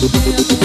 Yeah.